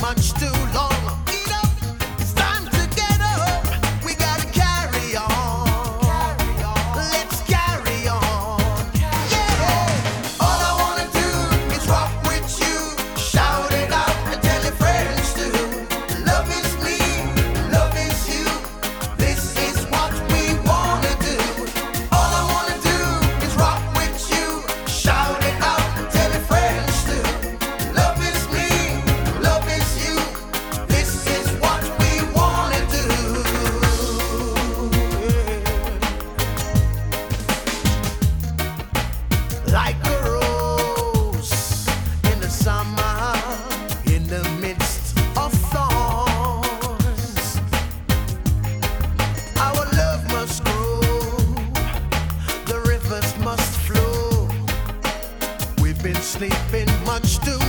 much too long. been sleeping much too